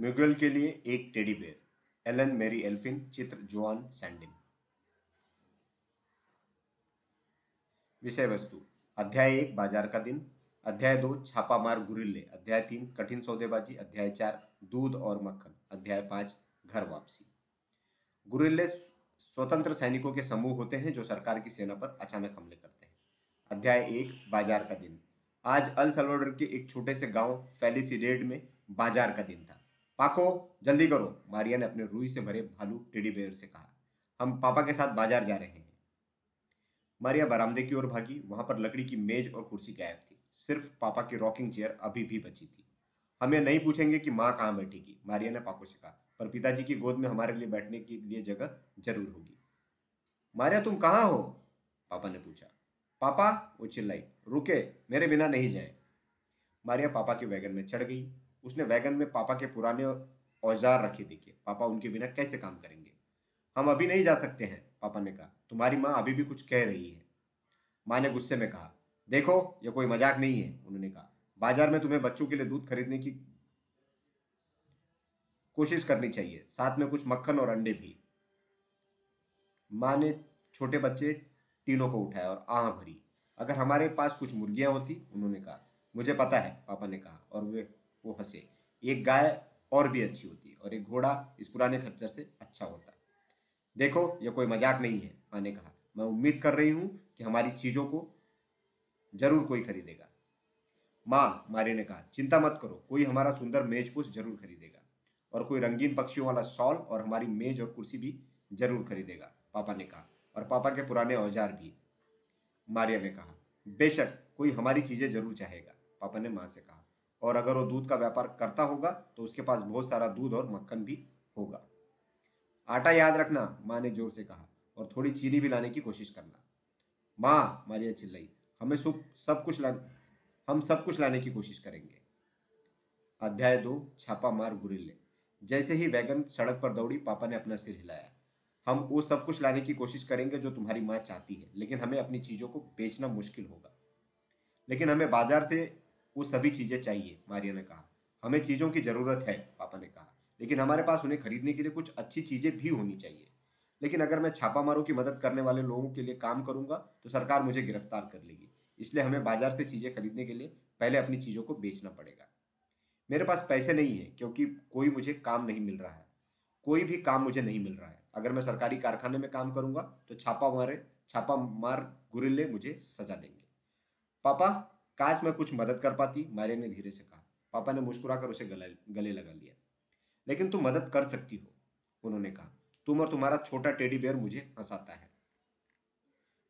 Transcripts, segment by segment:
म्यूगल के लिए एक टेडी बेयर, एलन मेरी एल्फिन, चित्र जोआन सैंडिन। विषय वस्तु अध्याय एक, बाज़ार का दिन। अध्याय दो, छापामार गुरिल्ले। अध्याय तीन, कठिन सौदेबाजी। अध्याय चार, दूध और मक्खन। अध्याय पाँच, घर वापसी। गुरिल्ले स्वतंत्र सैनिकों के समूह होते हैं जो सरकार की सेना पर अचानक हमले करते हैं। अध्याय एक, बाज़ार का दिन। आज अल सल्वाडोर के एक छोटे से गाँव, फेलिसिडेड में बाज़ार का दिन था। पाको, जल्दी करो। मारिया ने अपने रुई से भरे भालू टेडी बेयर से कहा। हम पापा के साथ बाज़ार जा रहे हैं। मारिया बरामदे की ओर भागी। वहाँ पर लकड़ी की मेज और कुर्सी गायब थी। सिर्फ़ पापा की रॉकिंग चेयर अभी भी बची थी। हम ये नहीं पूछेंगे कि माँ कहाँ बैठेगी, मारिया ने पाको से कहा। पर पिताजी की गोद में हमारे लिए बैठने के लिए जगह ज़रूर होगी। मारिया, तुम कहाँ हो? पापा ने पूछा। पापा, वो चिल्लाई। रुके, मेरे बिना नहीं जाए। मारिया पापा के वैगन में चढ़ गई। उसने वैगन में पापा के पुराने औज़ार रखे देखे। पापा उनके बिना कैसे काम करेंगे? हम अभी नहीं जा सकते हैं, पापा ने कहा। तुम्हारी माँ अभी भी कुछ कह रही है। माँ ने गुस्से में कहा, देखो, ये कोई मज़ाक नहीं है, उन्होंने कहा। बाज़ार में तुम्हें बच्चों के लिए दूध खरीदने की कोशिश करनी चाहिए, साथ में कुछ मक्खन और अंडे भी। माँ ने छोटे बच्चे तीनों को उठाया और आह भरी। अगर हमारे पास कुछ मुर्गियाँ होती, उन्होंने कहा, मुझे पता है, पापा ने कहा, और वे वो हंसे एक गाय और भी अच्छी होती और एक घोड़ा इस पुराने खच्चर से अच्छा होता देखो यह कोई मज़ाक नहीं है, माँ ने कहा। मैं उम्मीद कर रही हूँ कि हमारी चीज़ों को ज़रूर कोई खरीदेगा। माँ मारी ने कहा, चिंता मत करो, कोई हमारा सुंदर मेज मेजपोश ज़रूर खरीदेगा। और कोई रंगीन पक्षियों वाला शॉल और हमारी मेज और कुर्सी भी ज़रूर खरीदेगा, पापा ने कहा। और पापा के पुराने औज़ार भी। मारिया ने कहा, बेशक, कोई हमारी चीज़ें ज़रूर चाहेगा, पापा ने माँ से कहा। और अगर वो दूध का व्यापार करता होगा तो उसके पास बहुत सारा दूध और मक्खन भी होगा। आटा याद रखना, माँ ने ज़ोर से कहा, और थोड़ी चीनी भी लाने की कोशिश करना। माँ मारिया चिल्लाई, हमें सब कुछ ला, हम सब कुछ लाने की कोशिश करेंगे। अध्याय दो, छापा मार गुरिल्ले। जैसे ही वैगन सड़क पर दौड़ी, पापा ने अपना सिर हिलाया। हम वो सब कुछ लाने की कोशिश करेंगे जो तुम्हारी माँ चाहती है, लेकिन हमें अपनी चीज़ों को बेचना मुश्किल होगा। लेकिन हमें बाज़ार से वो सभी चीज़ें चाहिए, मारिया ने कहा। हमें चीज़ों की ज़रूरत है, पापा ने कहा। लेकिन हमारे पास उन्हें खरीदने के लिए कुछ अच्छी चीज़ें भी होनी चाहिए। लेकिन अगर मैं छापा छापामारों की मदद करने वाले लोगों के लिए काम करूँगा तो सरकार मुझे गिरफ़्तार कर लेगी। इसलिए हमें बाज़ार से चीज़ें खरीदने के लिए पहले अपनी चीज़ों को बेचना पड़ेगा। मेरे पास पैसे नहीं है, क्योंकि कोई मुझे काम नहीं मिल रहा है। कोई भी काम मुझे नहीं मिल रहा है। अगर मैं सरकारी कारखाने में काम करूँगा तो छापा मारे, छापा मार, गुरिल्ले मुझे सजा देंगे। पापा काश मैं कुछ मदद कर पाती मारिया ने धीरे से कहा। पापा ने मुस्कुराकर उसे गले गले लगा लिया। लेकिन तुम मदद कर सकती हो, उन्होंने कहा। तुम और तुम्हारा छोटा टेडी बेयर मुझे हंसाता है।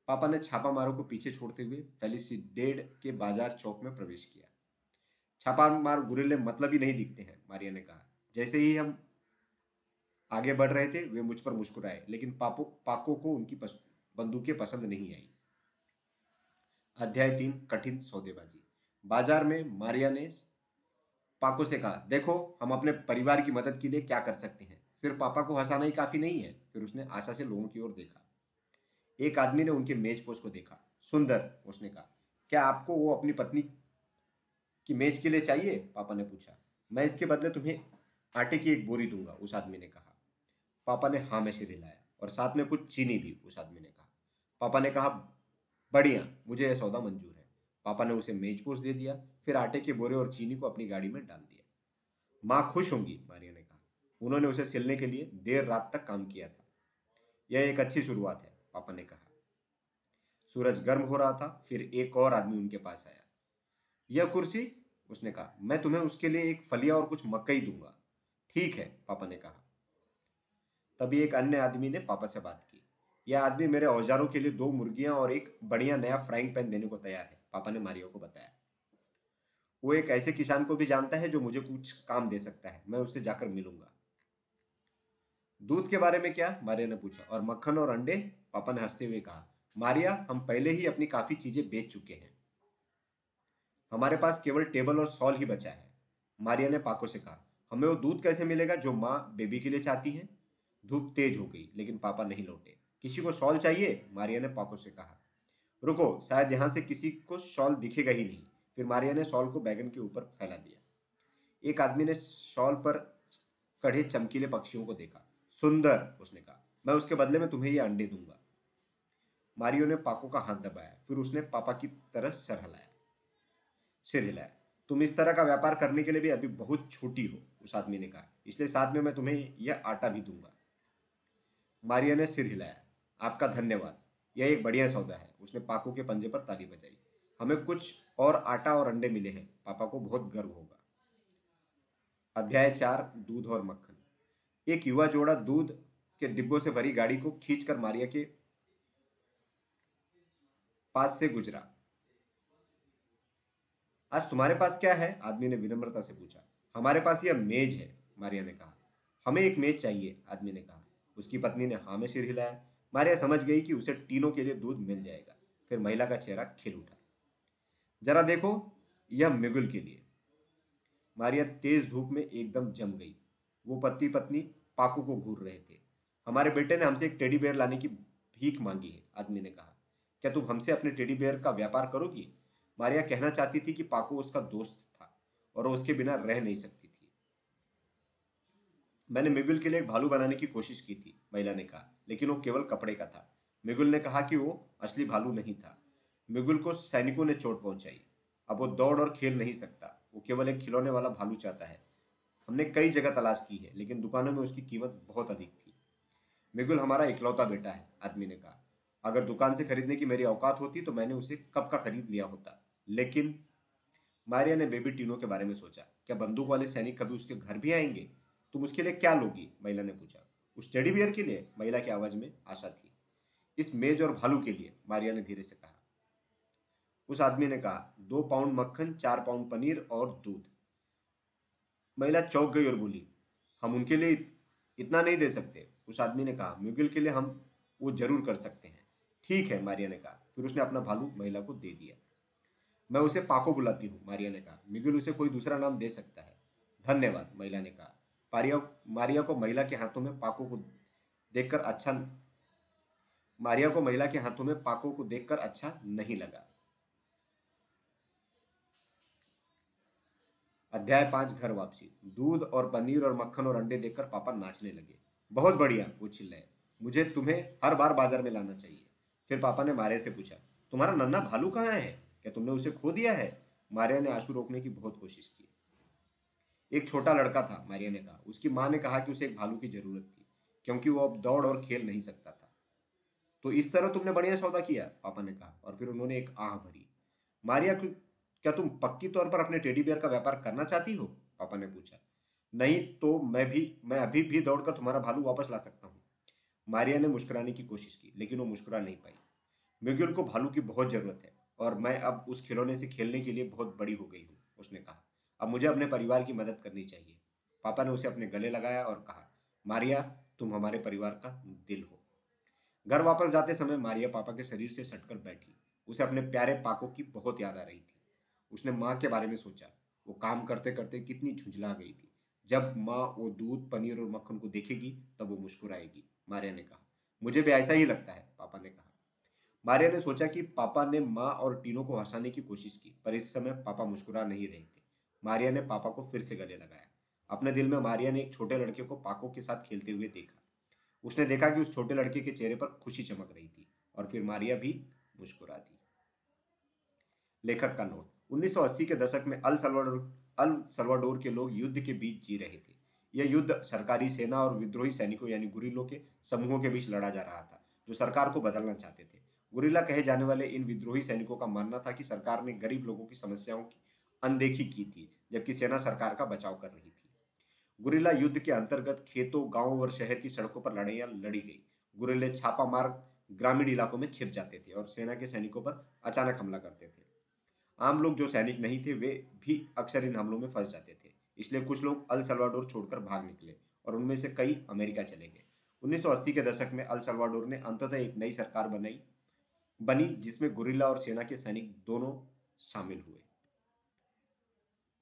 पापा ने छापा मारों को पीछे छोड़ते हुए फेलिसिडेड के बाज़ार चौक में प्रवेश किया। छापा मार गुरिल्ले मतलब ही नहीं दिखते हैं, मारिया ने कहा। जैसे ही हम आगे बढ़ रहे थे, वे मुझ पर मुस्कुराए, लेकिन पापो, पाको को उनकी बंदूकें पसंद नहीं आई। अध्याय तीन, कठिन सौदेबाजी। बाज़ार में मारिया ने पाको से कहा, देखो, हम अपने परिवार की मदद के लिए क्या कर सकते हैं। सिर्फ़ पापा को हंसाना ही काफ़ी नहीं है। फिर उसने आशा से लोगों की ओर देखा। एक आदमी ने उनके मेज पोस्ट को देखा। सुंदर, उसने कहा, क्या आपको वो अपनी पत्नी की मेज के लिए चाहिए? पापा ने पूछा, मैं इसके बदले तुम्हें आटे की एक बोरी दूँगा, उस आदमी ने कहा। पापा ने हाँ में सिर हिलाया और साथ में कुछ चीनी भी, उस आदमी ने कहा। पापा ने कहा बढ़िया, मुझे यह सौदा मंजूर है। पापा ने उसे मेज पोस्ट दे दिया, फिर आटे के बोरे और चीनी को अपनी गाड़ी में डाल दिया। माँ खुश होंगी, मारिया ने कहा। उन्होंने उसे सिलने के लिए देर रात तक काम किया था। यह एक अच्छी शुरुआत है, पापा ने कहा। सूरज गर्म हो रहा था, फिर एक और आदमी उनके पास आया। यह कुर्सी? उसने कहा। मैं तुम्हें उसके लिए एक फलिया और कुछ मकई दूँगा। ठीक है, पापा ने कहा। तभी एक अन्य आदमी ने पापा से बात की। यह आदमी मेरे औजारों के लिए दो मुर्गियाँ और एक बढ़िया नया फ्राइंग पैन देने को तैयार है। पापा ने मारियो को बताया। वो एक ऐसे किसान को भी जानता है जो मुझे कुछ काम दे सकता है। मैं उससे जाकर मिलूँगा। दूध के बारे में क्या? मारिया ने पूछा। और मक्खन और अंडे? पापा ने हँसते हुए कहा, मारिया, हम पहले ही अपनी काफ़ी चीज़ें बेच चुके हैं। हमारे पास केवल टेबल और सॉल ही बचा है। मारिया ने पाको से कहा, हमें वो दूध कैसे मिलेगा जो माँ बेबी के लिए चाहती है? धूप तेज हो गई, लेकिन पापा नहीं लौटे। किसी को शॉल चाहिए? मारिया ने पाको से कहा। रुको, शायद यहाँ से किसी को शॉल दिखेगा ही नहीं। फिर मारिया ने शॉल को बैगन के ऊपर फैला दिया। एक आदमी ने शॉल पर कड़े चमकीले पक्षियों को देखा। सुंदर, उसने कहा। मैं उसके बदले में तुम्हें ये अंडे दूँगा। मारियो ने पाको का हाथ दबाया। फिर उसने पापा की तरह सर हिलाया। सिर हिलाया। तुम इस तरह का व्यापार करने के लिए भी अभी बहुत छोटी हो, उस आदमी ने कहा। इसलिए साथ में मैं तुम्हें यह आटा भी दूँगा। मारिया ने सिर हिलाया। आपका धन्यवाद। यह एक बढ़िया सौदा है। उसने पाकू के पंजे पर ताली बजाई। हमें कुछ और आटा और अंडे मिले हैं। पापा को बहुत गर्व होगा। अध्याय चार, दूध और मक्खन। एक युवा जोड़ा दूध के डिब्बों से भरी गाड़ी को खींचकर मारिया के पास से गुजरा। आज तुम्हारे पास क्या है? आदमी ने विनम्रता से पूछा। हमारे पास यह मेज है, मारिया ने कहा। हमें एक मेज चाहिए, आदमी ने कहा। उसकी पत्नी ने हाँ में सिर हिलाया। मारिया समझ गई कि उसे टीनों के लिए दूध मिल जाएगा। फिर महिला का चेहरा खिल उठा। जरा देखो, यह मिगुल के लिए। मारिया तेज धूप में एकदम जम गई। वो पति पत्नी पाकू को घूर रहे थे। हमारे बेटे ने हमसे एक टेडी बेयर लाने की भीख मांगी है, आदमी ने कहा। क्या तुम हमसे अपने टेडी बेयर का व्यापार करोगी? मारिया कहना चाहती थी कि पाकू उसका दोस्त था और उसके बिना रह नहीं सकती। मैंने मिगुल के लिए एक भालू बनाने की कोशिश की थी, महिला ने कहा, लेकिन वो केवल कपड़े का था। मिगुल ने कहा कि वो असली भालू नहीं था। मिगुल को सैनिकों ने चोट पहुंचाई। अब वो दौड़ और खेल नहीं सकता। वो केवल एक खिलौने वाला भालू चाहता है। हमने कई जगह तलाश की है, लेकिन दुकानों में उसकी कीमत बहुत अधिक थी। मिगुल, हमारा इकलौता बेटा है, आदमी ने कहा। अगर दुकान से खरीदने की मेरी औकात होती तो मैंने उसे कब का खरीद लिया होता? लेकिन मारिया ने बेबी टीनो के बारे में सोचा। क्या बंदूक वाले सैनिक कभी उसके घर भी आएँगे? तुम उसके लिए क्या लोगी? महिला ने पूछा। उस टेडी बियर के लिए? महिला की आवाज़ में आशा थी। इस मेज और भालू के लिए, मारिया ने धीरे से कहा। उस आदमी ने कहा, दो पाउंड मक्खन, चार पाउंड पनीर और दूध। महिला चौक गई और बोली, हम उनके लिए इतना नहीं दे सकते। उस आदमी ने कहा, म्यूगिल के लिए हम वो ज़रूर कर सकते हैं। ठीक है, मारिया ने कहा। फिर उसने अपना भालू महिला को दे दिया। मैं उसे पाको बुलाती हूँ, मारिया ने कहा। मिगुल उसे कोई दूसरा नाम दे सकता है? धन्यवाद, महिला ने कहा। पारिया, मारिया को महिला के हाथों में पाको को देखकर अच्छा मारिया को महिला के हाथों में पाको को देखकर अच्छा नहीं लगा। अध्याय पाँच, घर वापसी। दूध और पनीर और मक्खन और अंडे देखकर पापा नाचने लगे। बहुत बढ़िया, वो चिल्लाए। मुझे तुम्हें हर बार बाज़ार में लाना चाहिए। फिर पापा ने मारे से पूछा, तुम्हारा नन्ना भालू कहाँ है? क्या तुमने उसे खो दिया है? मारिया ने आँसू रोकने की बहुत कोशिश की। एक छोटा लड़का था मारिया ने कहा। उसकी माँ ने कहा कि उसे एक भालू की ज़रूरत थी, क्योंकि वो अब दौड़ और खेल नहीं सकता था। तो इस तरह तुमने बढ़िया सौदा किया, पापा ने कहा, और फिर उन्होंने एक आह भरी। मारिया, क्या तुम पक्की तौर पर अपने टेडी बियर का व्यापार करना चाहती हो? पापा ने पूछा। नहीं तो मैं भी मैं अभी भी दौड़कर तुम्हारा भालू वापस ला सकता हूँ। मारिया ने मुस्कुराने की कोशिश की, लेकिन वो मुस्कुरा नहीं पाई। मिगुल को भालू की बहुत ज़रूरत है, और मैं अब उस खिलौने से खेलने के लिए बहुत बड़ी हो गई हूँ, उसने कहा। अब मुझे अपने परिवार की मदद करनी चाहिए। पापा ने उसे अपने गले लगाया और कहा, मारिया, तुम हमारे परिवार का दिल हो। घर वापस जाते समय मारिया पापा के शरीर से सटकर बैठी। उसे अपने प्यारे पाको की बहुत याद आ रही थी। उसने माँ के बारे में सोचा। वो काम करते करते कितनी झुंझला गई थी। जब माँ वो दूध, पनीर और मक्खन को देखेगी, तब वो मुस्कुराएगी। मारिया ने कहा, मुझे भी ऐसा ही लगता है, पापा ने कहा। मारिया ने सोचा कि पापा ने माँ और टीनों को हंसाने की कोशिश की, पर इस समय पापा मुस्कुरा नहीं रहे थे। मारिया ने पापा को फिर से गले लगाया। अपने दिल में मारिया ने एक छोटे लड़के को पाको के साथ खेलते हुए देखा। उसने देखा कि उस छोटे लड़के के चेहरे पर खुशी चमक रही थी और फिर मारिया भी मुस्कुरा दी। लेखक का नोट। 1980 के दशक में अल सलवाडोर अल सलवाडोर के लोग युद्ध के बीच जी रहे थे। यह युद्ध सरकारी सेना और विद्रोही सैनिकों यानी गुरिल्लों के समूहों के बीच लड़ा जा रहा था, जो सरकार को बदलना चाहते थे। गुरिला कहे जाने वाले इन विद्रोही सैनिकों का मानना था कि सरकार ने गरीब लोगों की समस्याओं की अनदेखी की थी, जबकि सेना सरकार का बचाव कर रही थी। गुरिल्ला युद्ध के अंतर्गत खेतों, गाँवों और शहर की सड़कों पर लड़ाइयाँ लड़ी गई। गुरिल्ले छापा मार ग्रामीण इलाकों में छिप जाते थे और सेना के सैनिकों पर अचानक हमला करते थे। आम लोग जो सैनिक नहीं थे, वे भी अक्सर इन हमलों में फंस जाते थे। इसलिए कुछ लोग अल सलवाडोर छोड़कर भाग निकले और उनमें से कई अमेरिका चले गए। 1980 के दशक में अल सलवाडोर ने अंततः एक नई सरकार बनाई, बनी जिसमें गुरिल्ला और सेना के सैनिक दोनों शामिल हुए।